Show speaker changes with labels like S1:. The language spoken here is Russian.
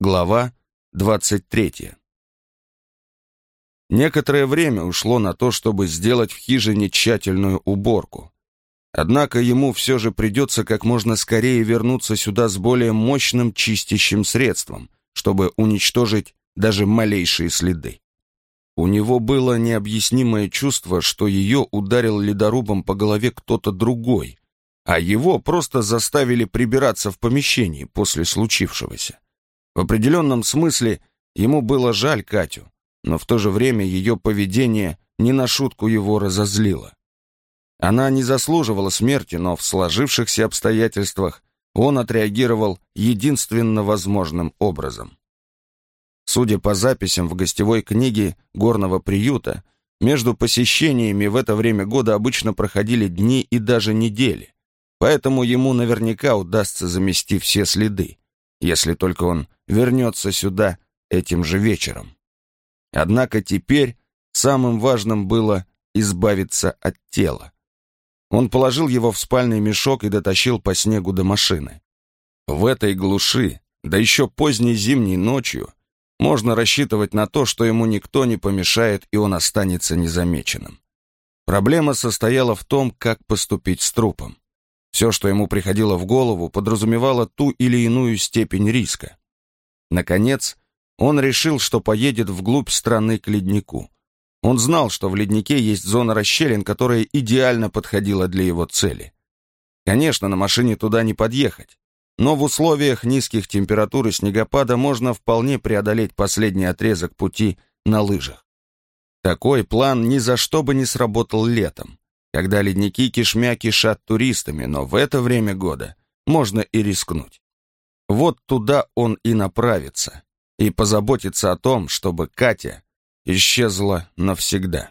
S1: Глава 23. Некоторое время ушло на то, чтобы сделать в хижине тщательную уборку. Однако ему все же придется как можно скорее вернуться сюда с более мощным чистящим средством, чтобы уничтожить даже малейшие следы. У него было необъяснимое чувство, что ее ударил ледорубом по голове кто-то другой, а его просто заставили прибираться в помещении после случившегося. В определенном смысле ему было жаль Катю, но в то же время ее поведение не на шутку его разозлило. Она не заслуживала смерти, но в сложившихся обстоятельствах он отреагировал единственно возможным образом. Судя по записям в гостевой книге горного приюта, между посещениями в это время года обычно проходили дни и даже недели, поэтому ему наверняка удастся замести все следы, если только он вернется сюда этим же вечером. Однако теперь самым важным было избавиться от тела. Он положил его в спальный мешок и дотащил по снегу до машины. В этой глуши, да еще поздней зимней ночью, можно рассчитывать на то, что ему никто не помешает и он останется незамеченным. Проблема состояла в том, как поступить с трупом. Все, что ему приходило в голову, подразумевало ту или иную степень риска. Наконец, он решил, что поедет вглубь страны к леднику. Он знал, что в леднике есть зона расщелин, которая идеально подходила для его цели. Конечно, на машине туда не подъехать, но в условиях низких температур и снегопада можно вполне преодолеть последний отрезок пути на лыжах. Такой план ни за что бы не сработал летом, когда ледники кишмя кишат туристами, но в это время года можно и рискнуть. Вот туда он и направится, и позаботится о том, чтобы Катя исчезла навсегда.